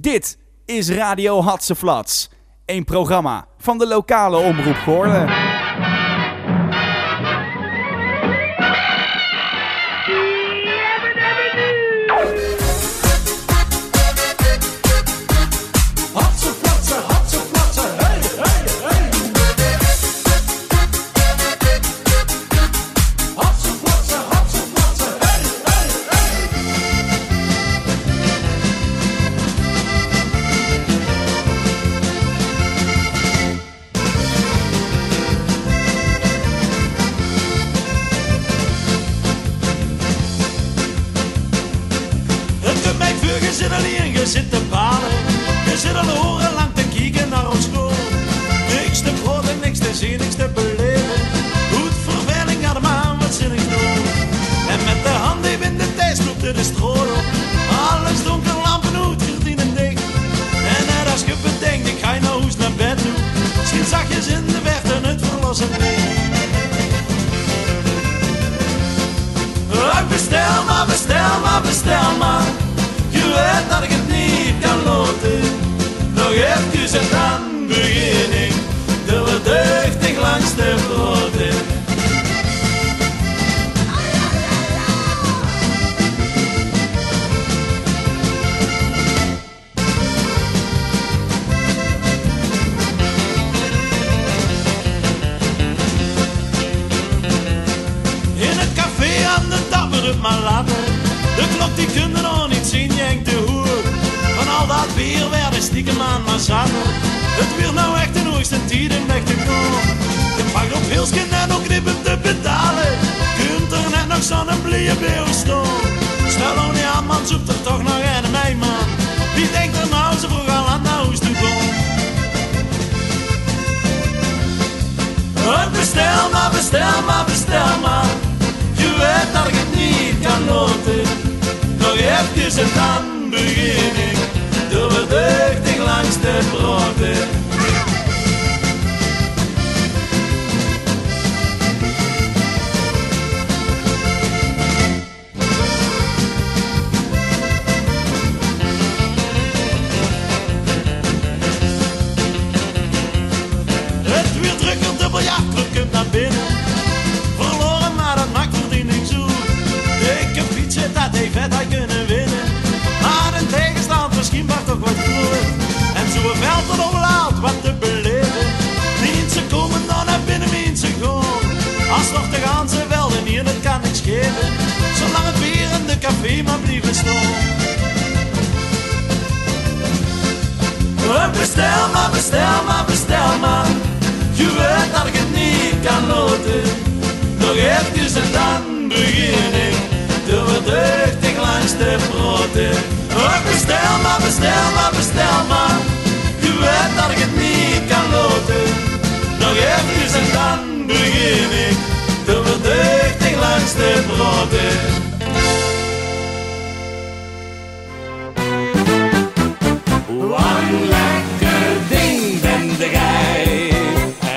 Dit is Radio Hatseflats. Een programma van de lokale omroep Goorlen. Nou niet aan, man, zoekt er toch nog een mij, man. Wie denkt er nou zo vroeg al aan naar huis toe bestel maar, bestel maar, bestel maar. Je weet dat ik het niet kan loten. Nog even en dan begin ik. Door verdeugdig langs de broden. Vet had kunnen winnen. Maar een tegenstand misschien maar toch wat groot. En zo'n veld er overlaat wat te beleven. Mensen komen dan naar binnen, mensen gaan. Als nog ze wel en hier, dat kan niks geven. Zolang het bier in de café maar blijven staan. Bestel maar, bestel maar, bestel maar. Je weet dat ik het niet kan loten. Nog even en dan de broden. Oh, bestel maar, bestel maar, bestel maar. Je weet dat ik het niet kan loten. Nog even en dan begin ik. De verdeugdig langs de broden. Lang lekker ding ben de gij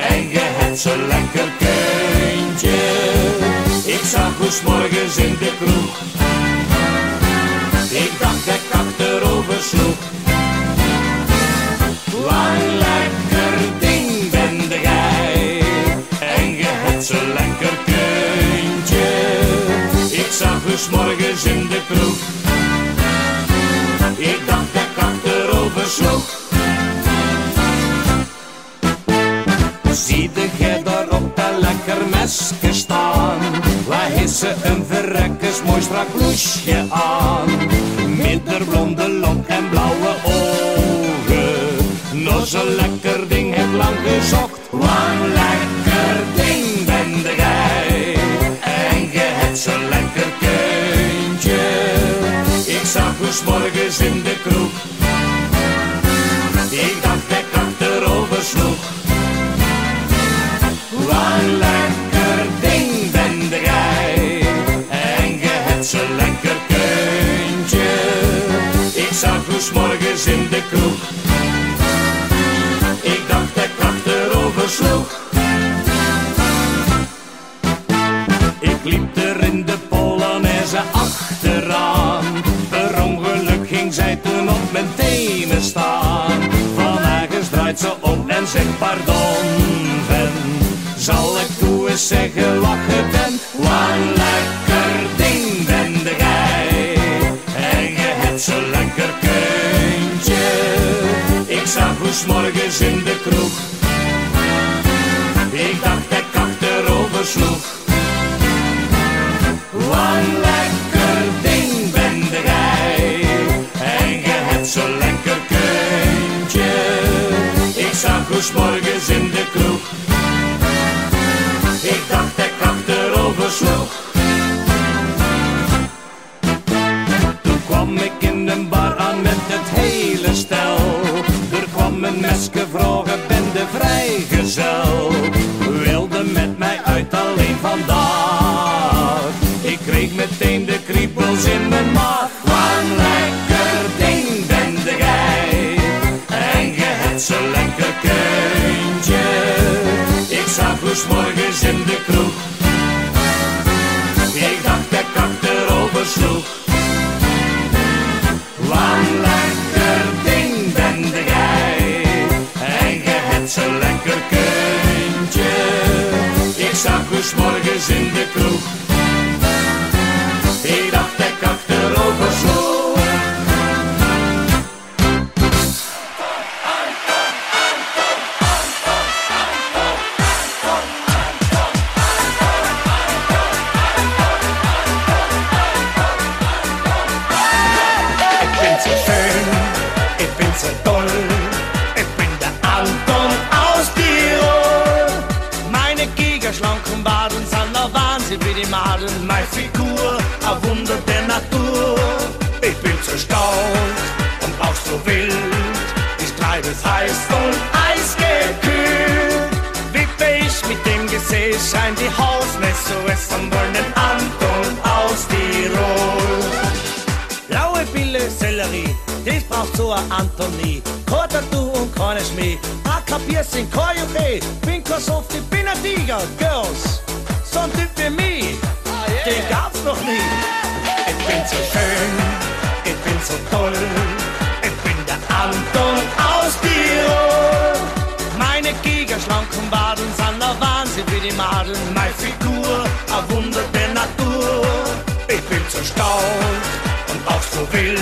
En je hebt zo'n lekker kuntje Ik zag hoe morgens in de kroeg Ik achterover sloeg Lang lekker ding ben gij En je hebt zo'n lekker kuntje Ik zag hoe 's morgens in de kroeg ik dacht dat ik achterover sloeg. Zie de gij daar op dat lekker mesje staan? Waar is ze een verrekkers mooi strak bloesje aan? Gezocht. Lang lekker ding ben gij. En je hebt zo'n lekker kuntje. Ik zag hoe 's morgens in de kroeg. zeggen, je en wat lekker ding ben de gij. En je hebt zo lekker kuntje. Ik zag hoe morgens in de kroeg Staub und auch so wild.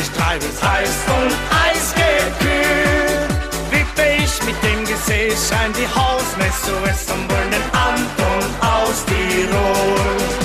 Ich treibe es heiß und eisgekühlt. Wippe ich mit dem Gesäß, scheint die Hausmesse Western Burnen an und aus Tirol.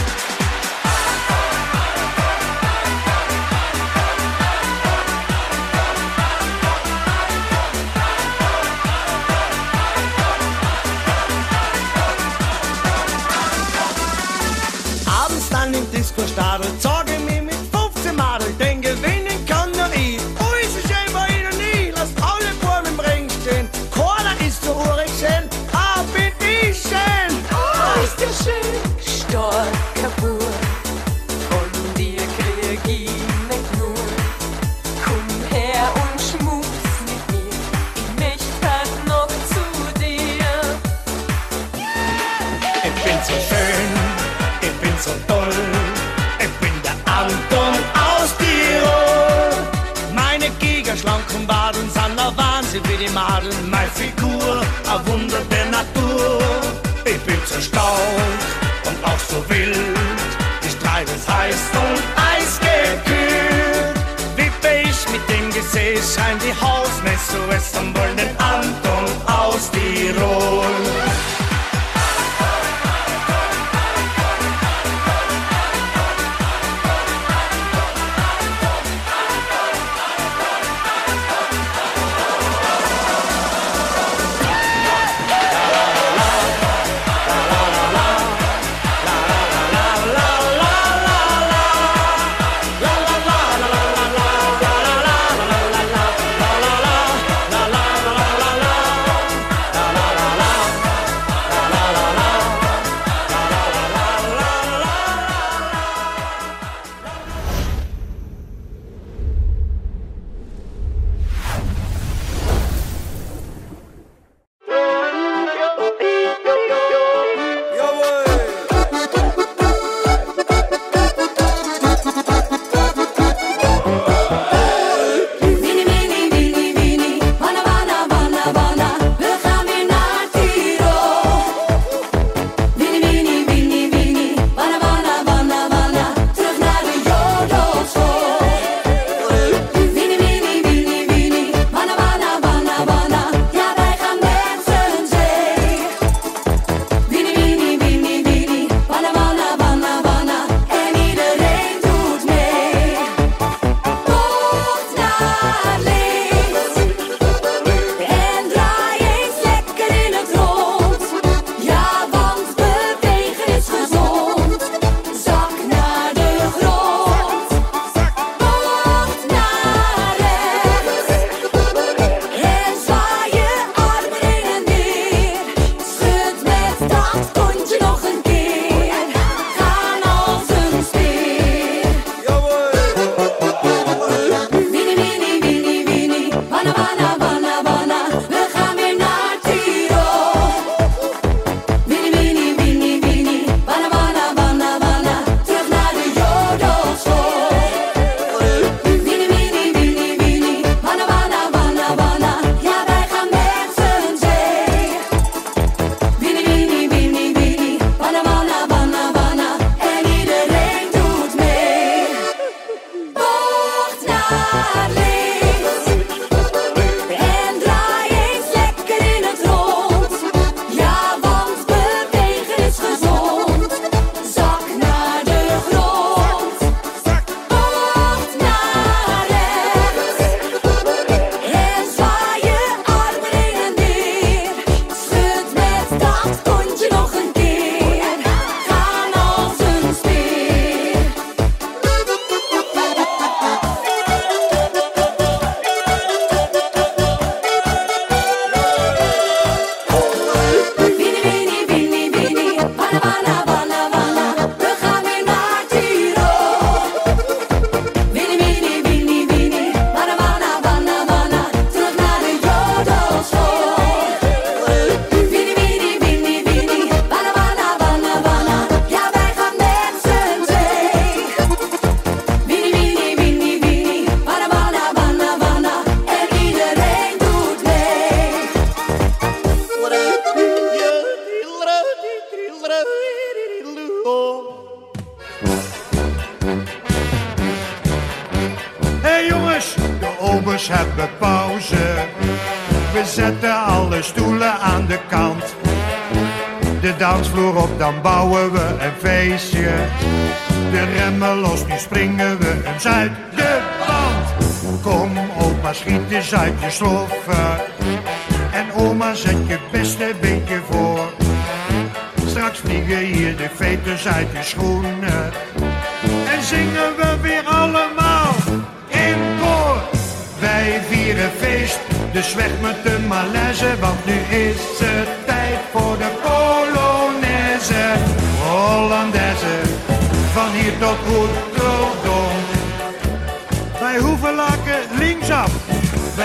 Je sloffen.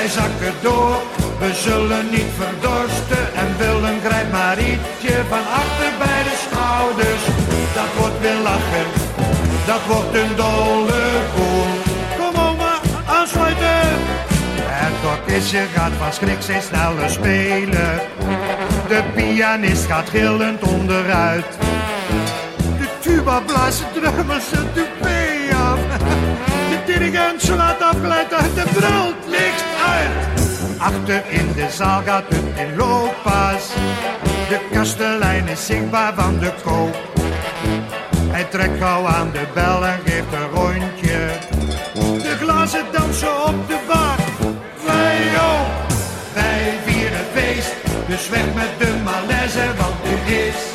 Zakken door. We zullen niet verdorsten en willen grijp maar ietsje van achter bij de schouders. Dat wordt weer lachen, dat wordt een dolle koel. Kom oma, aansluiten. Het orkestje gaat van schrik steeds sneller spelen. De pianist gaat gillend onderuit. De tuba blazen drummers zijn toupé af. Dirigent slaat afgeleid uit de brult licht uit. Achter in de zaal gaat het in looppas. De kastelein is zichtbaar van de koop. Hij trekt gauw aan de bel en geeft een rondje. De glazen dansen op de bar. Wij ook, wij vieren feest. Dus weg met de malaise, want nu is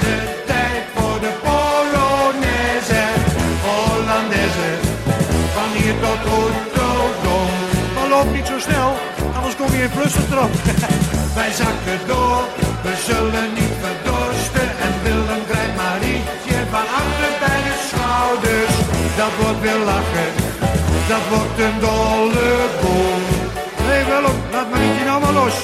loop niet zo snel, anders kom je in Flussentrap. Wij zakken door, we zullen niet verdorsten. En Willem grijpt Marietje van achter bij de schouders. Dat wordt weer lachen, dat wordt een dolle boel. Hé hey Willem, laat Marietje nou maar los.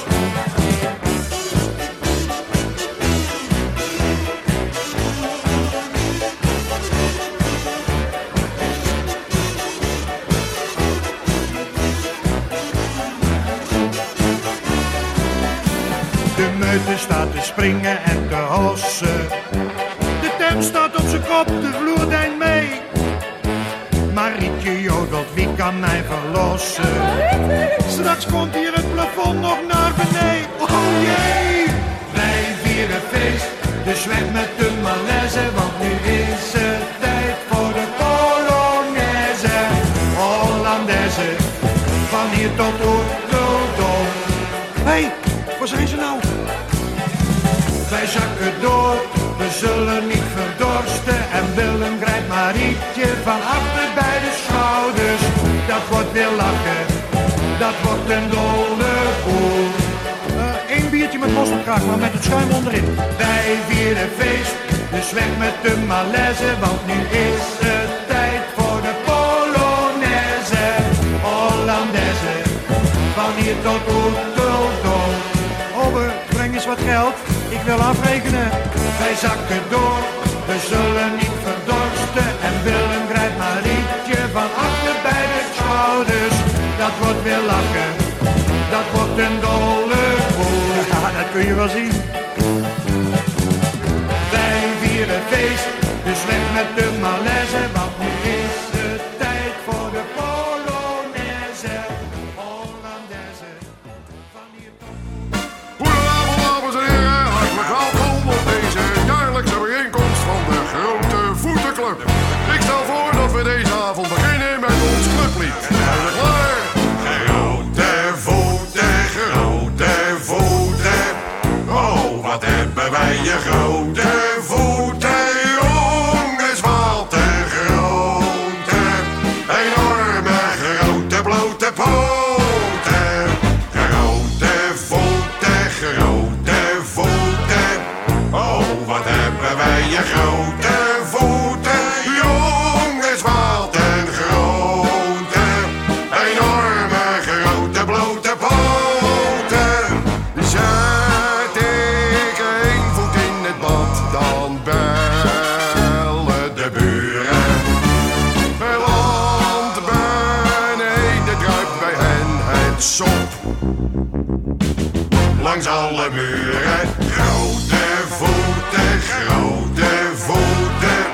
Meute staat te springen en te hossen. De tent staat op zijn kop, de vloer deint mee. Marietje jodelt, wie kan mij verlossen? Straks komt hier het plafond nog naar beneden. Oh jee! Wij vieren feest, dus weg met de malaise. Want nu is het tijd voor de Polonaise. Hollandaise, van hier tot Rotterdam. Wij zakken door, we zullen niet verdorsten. En Willem grijpt Marietje van achter bij de schouders. Dat wordt weer lachen, dat wordt een dolle boel. Eén biertje met mosterd graag, maar met het schuim onderin. Wij vieren feest, dus weg met de malaise. Want nu is het tijd voor de Polonaise. Hollandaise, van hier tot Rotterdam. Ober, breng eens wat geld, ik wil afrekenen. Wij zakken door, we zullen niet verdorsten. En Willem grijpt Marietje van achter bij de schouders. Dat wordt weer lachen, dat wordt een dolle boel. Ja, dat kun je wel zien. Wij vieren feest, dus weg met de malaise. langs alle muren. Grote voeten, grote voeten.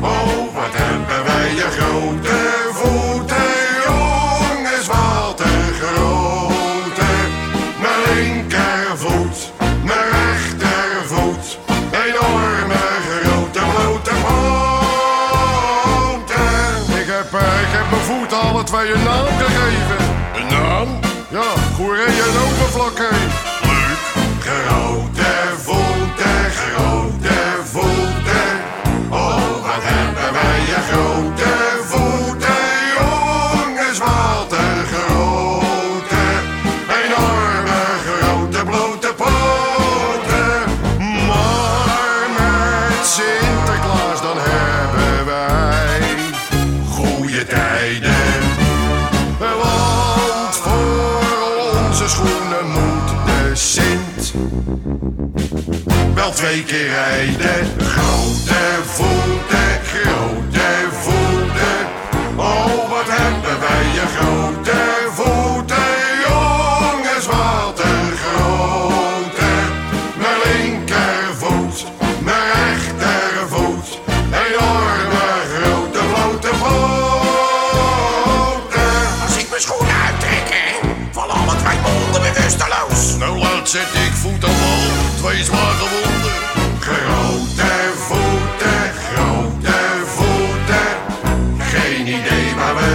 Oh, wat hebben wij je grote voeten. Jongens, wat een grote. Mijn linkervoet, mijn rechtervoet. Enorme grote blote poten. Ik heb, eh, ik heb mijn voet alle twee een naam gegeven. Een naam? Ja, goeree en overvlakken. Twee keer rijden. Grote voeten, grote voeten. Oh, wat hebben wij een grote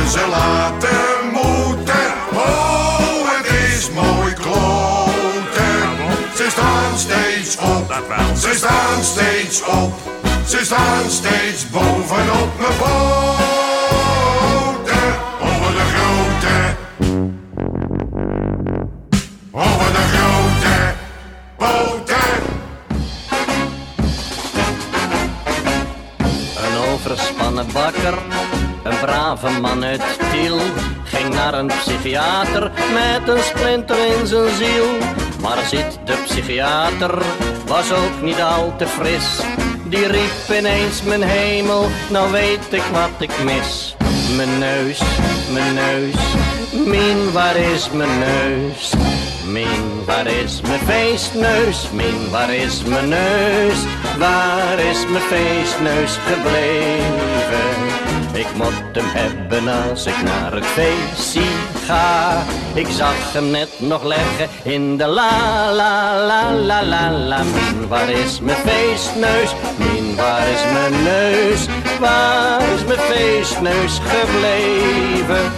ze laten moeten. Oh, het is mooi kloten. Ze staan steeds op, ze staan steeds op. Ze staan steeds bovenop mijn poten. Brave man uit Tiel, ging naar een psychiater met een splinter in zijn ziel. Maar zit de psychiater, was ook niet al te fris. Die riep ineens mijn hemel, nou weet ik wat ik mis. Mijn neus, mijn neus, min waar is mijn neus? Min, waar is mijn feestneus? Min, waar is mijn neus? Waar is mijn feestneus gebleven? Ik moet hem hebben als ik naar het feestje ga. Ik zag hem net nog leggen in de la la la la la la. Min, waar is mijn feestneus? Min, waar is mijn neus? Waar is mijn feestneus gebleven?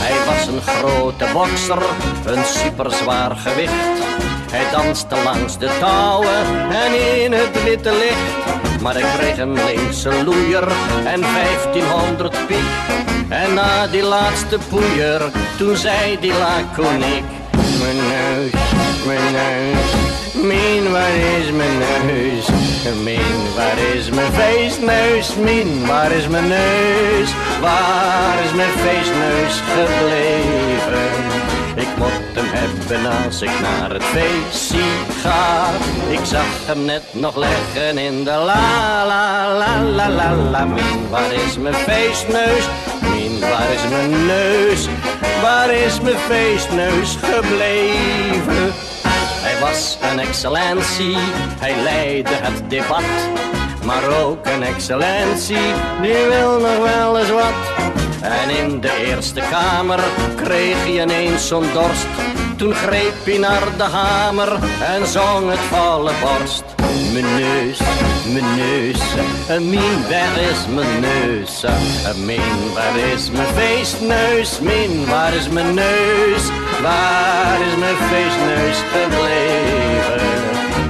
Hij was een grote bokser, een superzwaar gewicht. Hij danste langs de touwen en in het witte licht. Maar ik kreeg een linkse loeier en 1500 piek. En na die laatste poeier, toen zei die laconiek. Mijn neus, mijn neus, min waar is mijn neus? Min waar is mijn feestneus? Min waar is mijn neus? Waar is mijn feestneus gebleven? Hebben als ik naar het feestje ga. Ik zag hem net nog leggen in de la la la la la la. Min, waar is mijn feestneus? Min, waar is mijn neus? Waar is mijn feestneus gebleven? Hij was een excellentie, hij leidde het debat. Maar ook een excellentie, die wil nog wel eens wat. En in de Eerste Kamer kreeg hij ineens zo'n dorst. Toen greep hij naar de hamer en zong het volle borst. Mijn neus, mijn neus, min waar is mijn neus? Min waar is mijn feestneus? Min waar is mijn neus? Waar is mijn feestneus gebleven?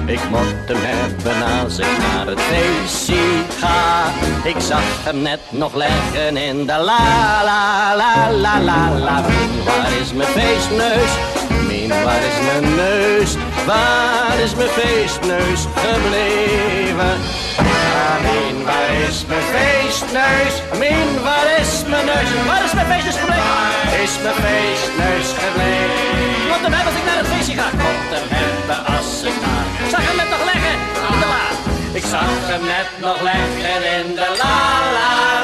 Ik moet hem hebben als ik naar het feestje ga. Ik zag hem net nog leggen in de la la la la la la. Waar is mijn feestneus? Waar is mijn neus? Waar is mijn feestneus gebleven? Min, waar is mijn feestneus? Min, waar is mijn neus? Waar is mijn feestneus gebleven? Waar is mijn feestneus gebleven? Moet hem hebben als ik naar het feestje ga. Moet hem hebben als ik. Ik zag hem net nog leggen in de la. Ik zag hem net nog leggen in de la la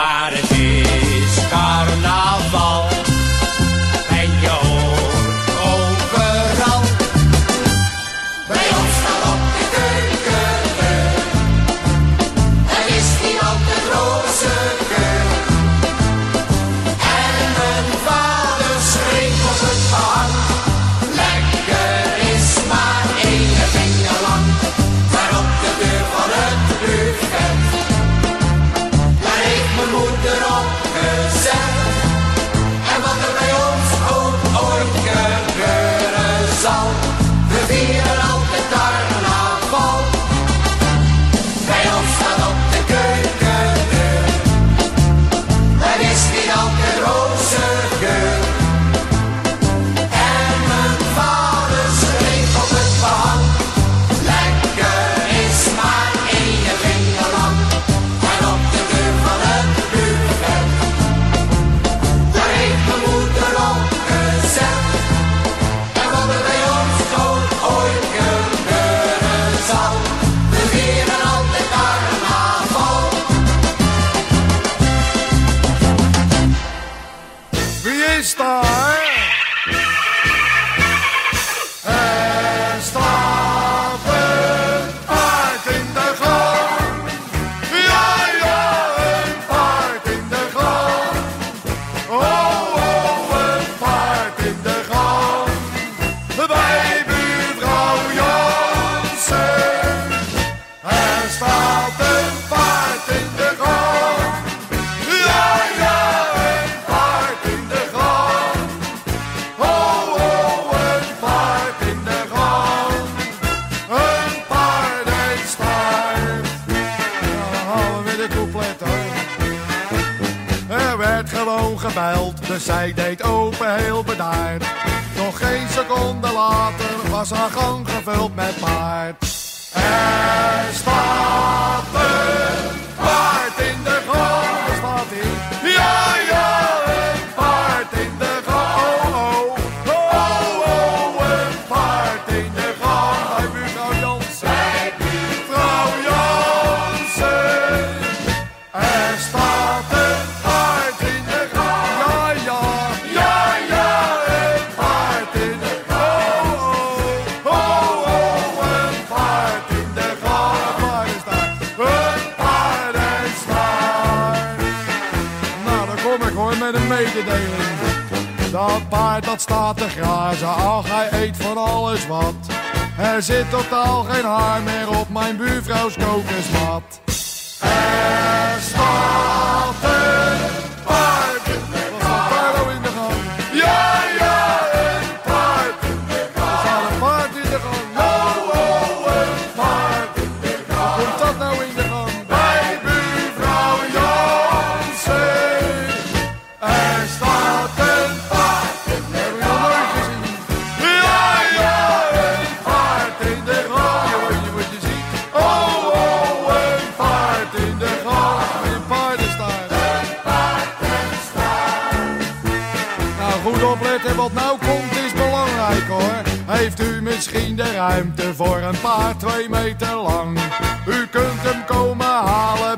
mighty gebeld, dus zij deed open heel bedaard. Nog geen seconde later was haar gang gevuld met paard. Er staat een ach, hij eet van alles wat. Er zit totaal geen haar meer op mijn buurvrouws kokersmat. Er staat een Heeft u misschien de ruimte voor een paar, twee meter lang? U kunt hem komen halen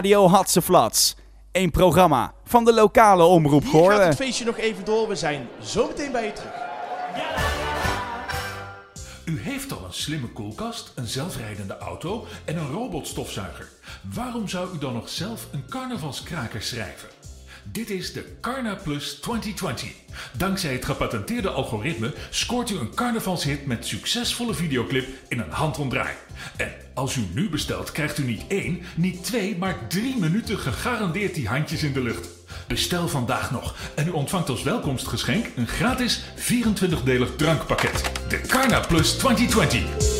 Radio Hatseflats. Een programma van de lokale omroep Hier Goorlen. gaat het feestje nog even door. We zijn zo meteen bij je terug. U heeft al een slimme koelkast, een zelfrijdende auto en een robotstofzuiger. Waarom zou u dan nog zelf een carnavalskraker schrijven? Dit is de Carna Plus 2020. Dankzij het gepatenteerde algoritme scoort u een carnavalshit met succesvolle videoclip in een handomdraai. En als u nu bestelt, krijgt u niet één, niet twee, maar drie minuten gegarandeerd die handjes in de lucht. Bestel vandaag nog en u ontvangt als welkomstgeschenk een gratis 24-delig drankpakket. De Carna Plus 2020.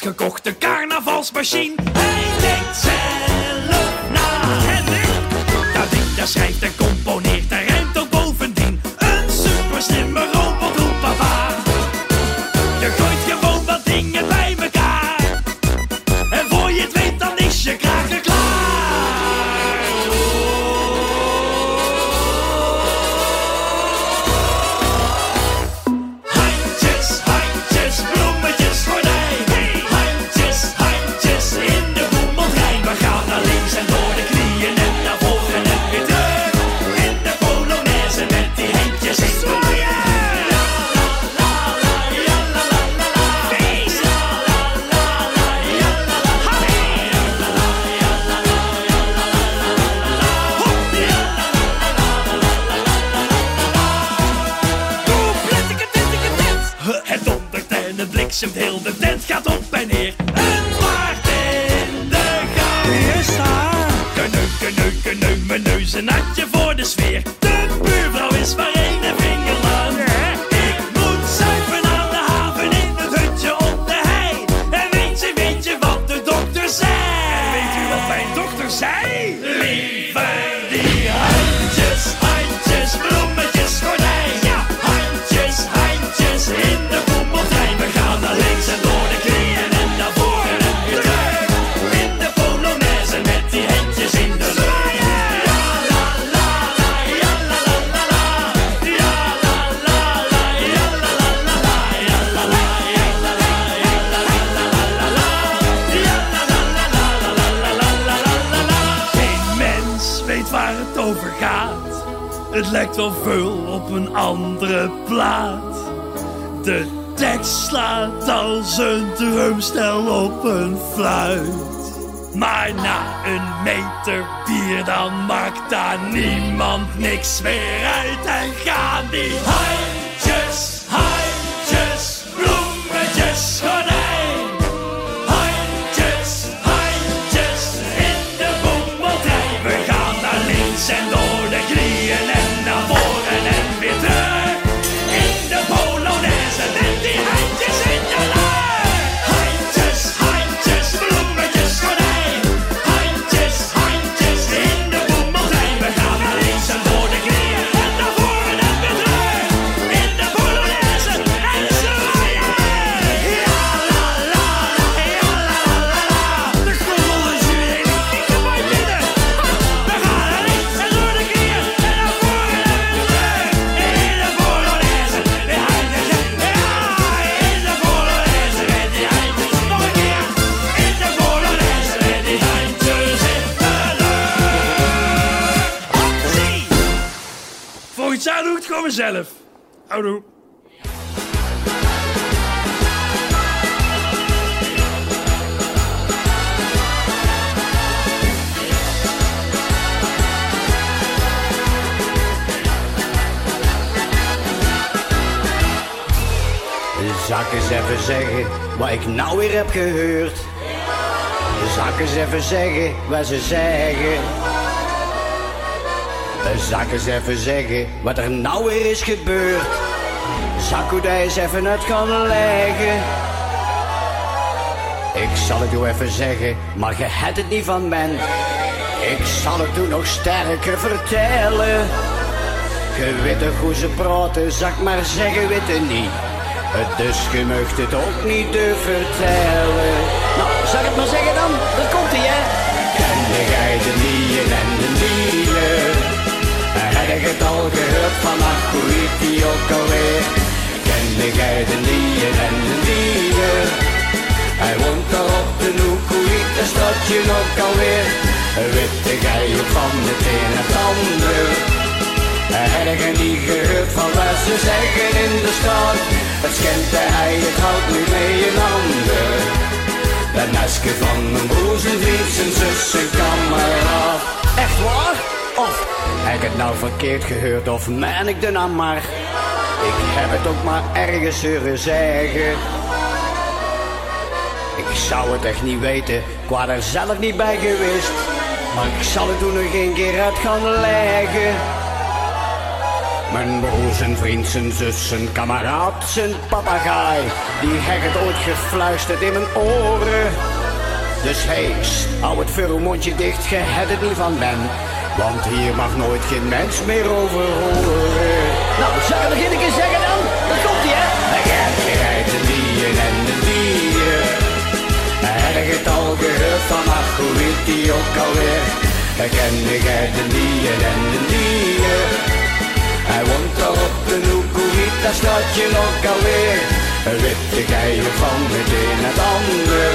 Gekochte carnavalsmachine. Hij denkt zelf. Het lijkt wel veel op een andere plaat. De tekst slaat als een drumstel op een fluit. Maar na een meter bier dan maakt daar niemand niks meer uit en gaan die handjes, mezelf. Houdoe. Zal ik eens even zeggen wat ik nou weer heb gehoord? Zal ik eens even zeggen wat ze zeggen? Zal ik eens even zeggen wat er nou weer is gebeurd? Daar eens even uit gaan leggen? Ik zal het u even zeggen, maar je hebt het niet van men. Ik zal het u nog sterker vertellen. Je weet toch hoe ze praten, zal ik maar zeggen, weet het niet. Dus je mag het ook niet durven vertellen. Nou, zal ik het maar zeggen dan? Dat komt ie, hè? Ken jij de nieren het al gehoord van ach, hoe die ook alweer? Ken jij de nieren en de nieren? Hij woont daar op de hoek, hoe stadje ook alweer? Witte jij van het een en het ander? Je niet gehoord van wat ze zeggen in de stad? Het schent hij, het houdt nu mee een ander. Dat meisje van mijn broers en vriend, zijn zus, zijn kameraad. Echt waar? Of heb ik het nou verkeerd gehoord of meen ik de naam maar? Ik heb het ook maar ergens horen zeggen. Ik zou het echt niet weten, was er zelf niet bij geweest. Maar ik zal het toen nog een keer uit gaan leggen. Mijn broer, zijn vriend, zijn zus, zijn kameraad, zijn papagaai. Die heeft het ooit gefluisterd in mijn oren. Dus hey, sst, hou het vuur mondje dicht, je hebt het niet van ben. Want hier mag nooit geen mens meer over horen. Nou, zal ik het nog een keer zeggen dan? Dat komt ie, hè? Jij de dieren en de. Heb je het al gehoord van, ach, hoe heet die ook alweer? Ken jij de dieren en de dieren? Hij woont daar op de hoek, hoe heet dat stadje ook alweer? Witte van het een het ander.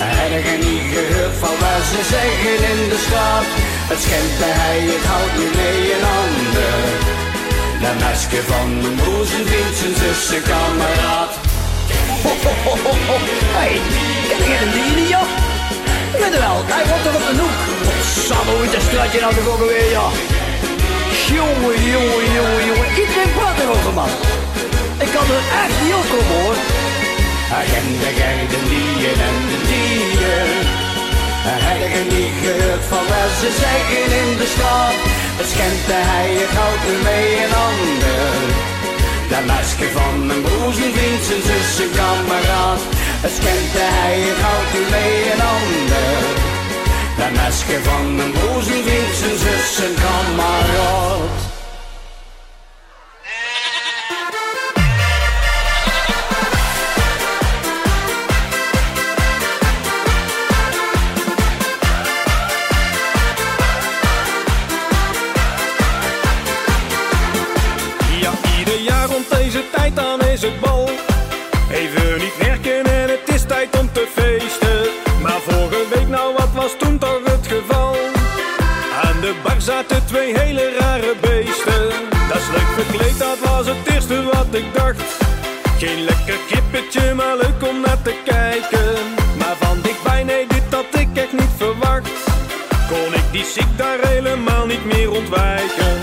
Heb je niet gehoord van wat ze zeggen in de straat? Het schijnt bij hij, het houdt nu mee een ander. Dat meisje van mijn broers en vriend, zijn zus, zijn kameraad. Ho, ho, ho, ho, ho. Hey, ken een dier niet, joh? Ik weet het wel, hij woont toch op de hoek. Samen, hoe is dat straatje nou toch ook alweer, ja? Jongen, jongen, jongen, jongen. Iedereen praat erover, man. Ik kan er echt niet op komen, hoor. Agenda, de dieren en de dieren. Heb je niet gehoord van wat ze zeggen in de stad? Het schenkte hij het goud mee een ander. Dat meisje van een boezemvriend, zijn zus, zijn kameraad. Het schenkte hij het goud mee een ander. Dat meisje van een boezemvriend, zijn zus, zijn kameraad. hele rare beesten. Dat is leuk verkleed, dat was het eerste wat ik dacht. Geen lekker kippetje, maar leuk om naar te kijken. Maar van dichtbij, nee, dit had ik echt niet verwacht. Kon ik die ziek daar helemaal niet meer ontwijken.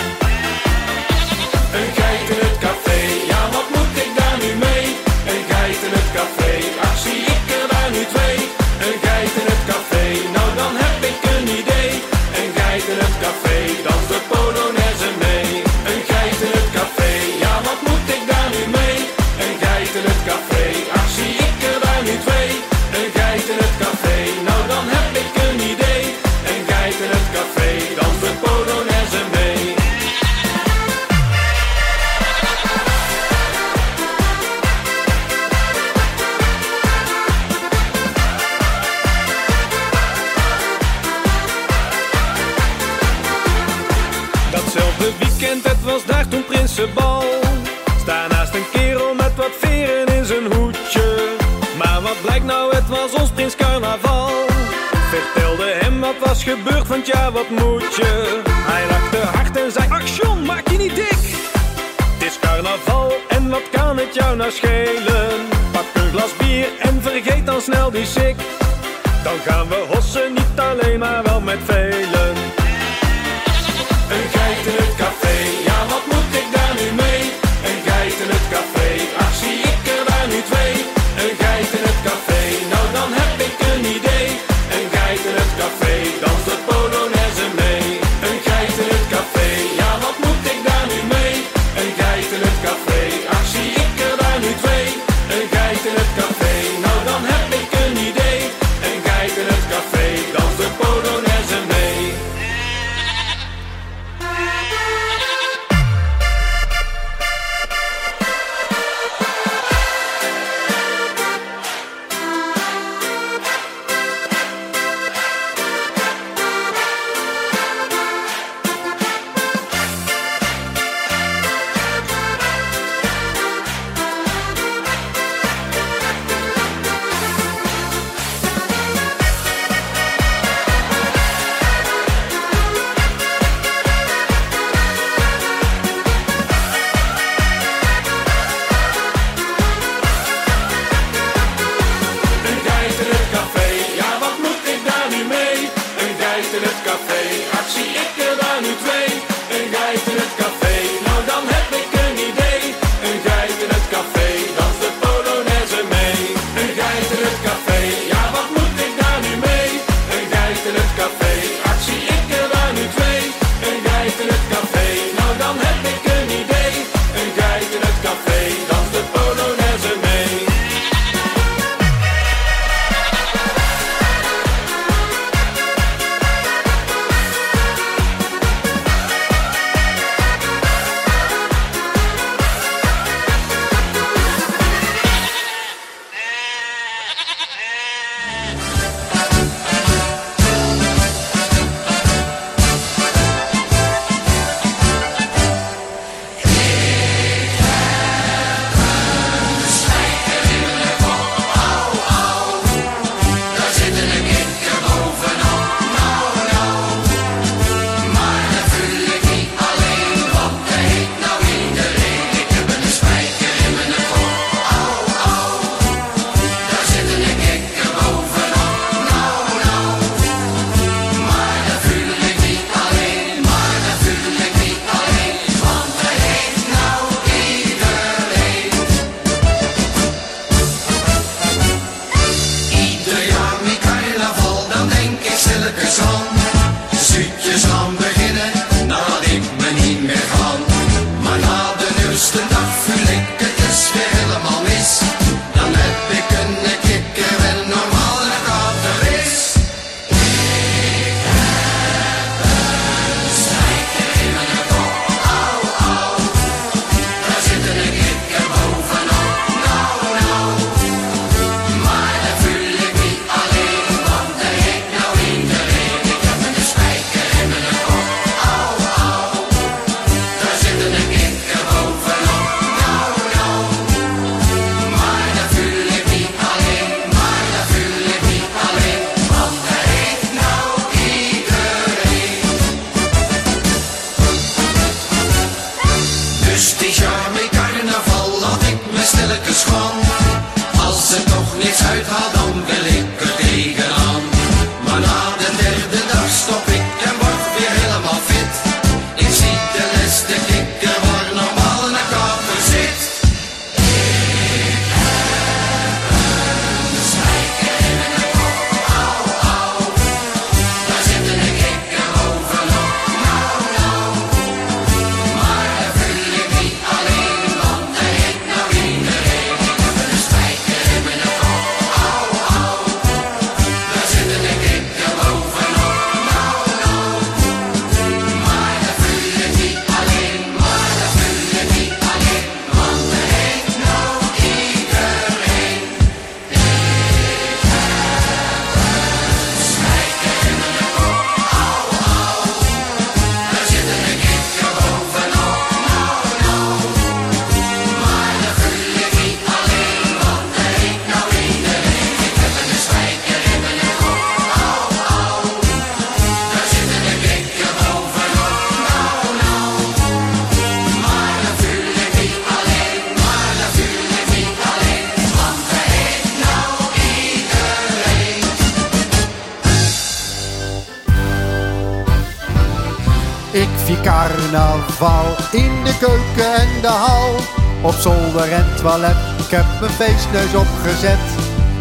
Carnaval in de keuken en de hal. Op zolder en toilet, ik heb mijn feestneus opgezet.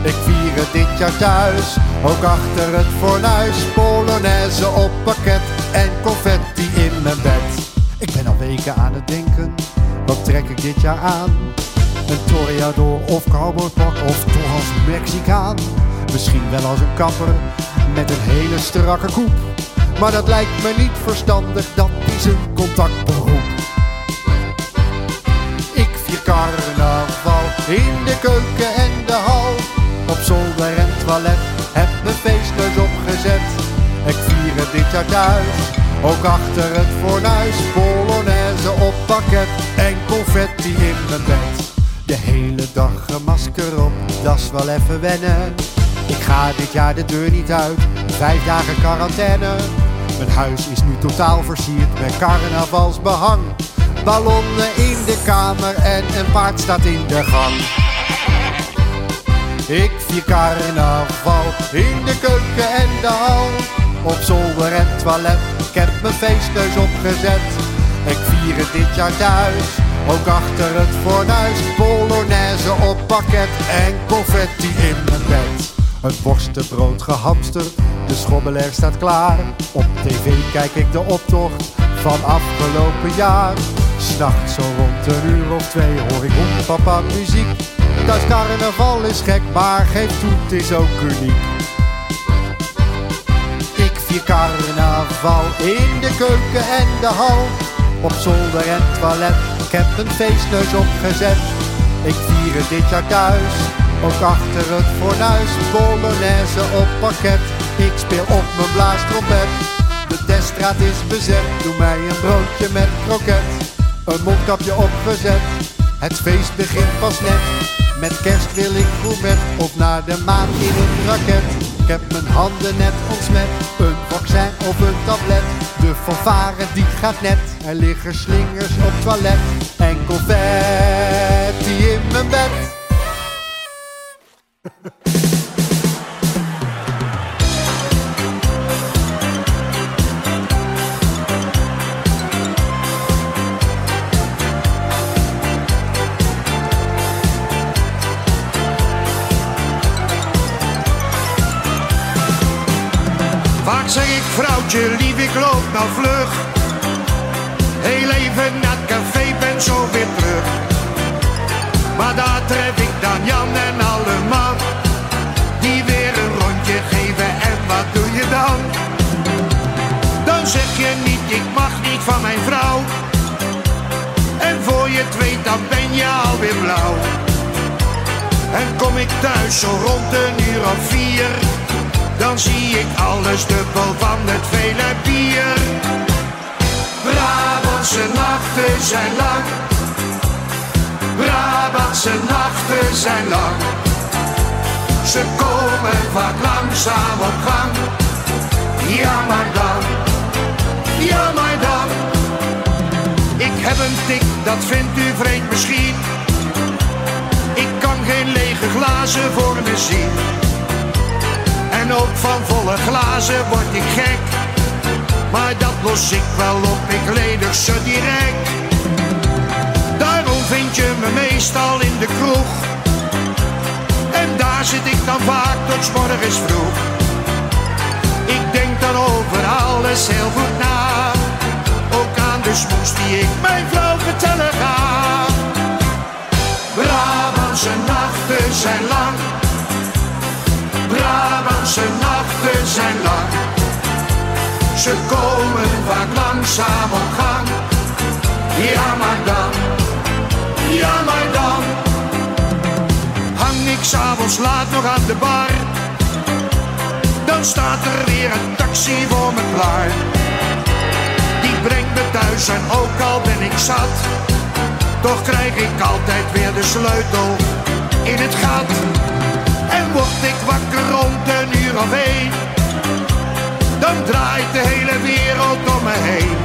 Ik vier het dit jaar thuis, ook achter het fornuis. Polonaise op pakket en confetti in mijn bed. Ik ben al weken aan het denken, wat trek ik dit jaar aan? Een toreador of cowboypak of toch als Mexicaan. Misschien wel als een kapper met een hele strakke koep. Maar dat lijkt me niet verstandig, dat is een contactberoep. Ik vier carnaval in de keuken en de hal. Op zolder en toilet heb mijn feestneus opgezet. Ik vier het dit jaar thuis, ook achter het fornuis. Polonaise op pakket en confetti in mijn bed. De hele dag een masker op, dat is wel even wennen. Ik ga dit jaar de deur niet uit, vijf dagen quarantaine. Mijn huis is nu totaal versierd met carnavalsbehang. Ballonnen in de kamer en een paard staat in de gang. Ik vier carnaval in de keuken en de hal. Op zolder en toilet, ik heb mijn feestneus opgezet. Ik vier het dit jaar thuis, ook achter het fornuis. Polonaise op pakket en confetti in mijn bed. Het worstenbrood gehamsterd, de schobbeler staat klaar. Op tv kijk ik de optocht van afgelopen jaar. S'nachts zo rond een uur of twee hoor ik papa muziek. Dat carnaval is gek, maar geef toe, het is ook uniek. Ik vier carnaval in de keuken en de hal. Op zolder en toilet, ik heb een feestneus opgezet. Ik vier het dit jaar thuis, ook achter het fornuis. Polonaise op pakket, ik speel op mijn blaastrompet. De teststraat is bezet, doe mij een broodje met kroket. Een mondkapje opgezet, het feest begint pas net. Met kerst wil ik gourmet of naar de maan in een raket. Ik heb mijn handen net ontsmet, een vaccin of een tablet. De fanfare die gaat net, er liggen slingers op toilet. En confetti in mijn bed. Vaak zeg ik vrouwtje lief, ik loop nou vlug. Heel even naar het café, ben zo weer terug. Maar daar tref ik dan Jan en zeg je niet, ik mag niet van mijn vrouw. En voor je het weet, dan ben je alweer blauw. En kom ik thuis zo rond een uur of vier dan zie ik alles dubbel van het vele bier. Brabantse nachten zijn lang, Brabantse nachten zijn lang. Ze komen vaak langzaam op gang. Ja maar dan, ja maar dan. Ik heb een tik, dat vindt u vreemd misschien. Ik kan geen lege glazen voor me zien. En ook van volle glazen word ik gek. Maar dat los ik wel op, ik ledig ze direct. Daarom vind je me meestal in de kroeg. En daar zit ik dan vaak tot morgens vroeg. Ik denk dan over alles heel goed na. De smoes die ik mijn vrouw vertellen ga. Brabantse nachten zijn lang. Brabantse nachten zijn lang. Ze komen vaak langzaam op gang. Ja, maar dan, ja, maar dan. Hang ik s'avonds laat nog aan de bar. Dan staat er weer een taxi voor me klaar. Me thuis en ook al ben ik zat. Toch krijg ik altijd weer de sleutel in het gat. En word ik wakker rond een uur of één Dan draait de hele wereld om me heen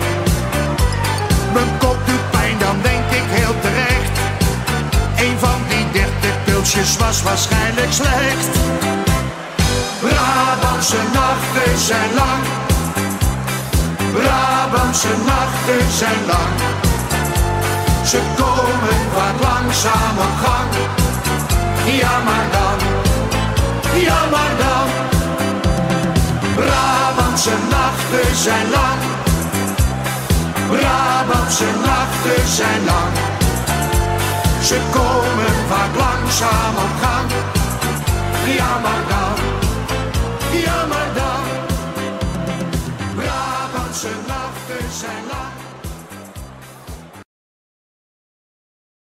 Mijn kop doet pijn, dan denk ik heel terecht Een van die dertig pilsjes was waarschijnlijk slecht Brabantse nachten zijn lang Brabantse nachten zijn lang. Ze komen vaak langzaam op gang. Ja, maar dan, ja, maar dan. Brabantse nachten zijn lang. Brabantse nachten zijn lang. Ze komen vaak langzaam op gang. Ja, maar dan, ja. Brabantse nachten zijn lang.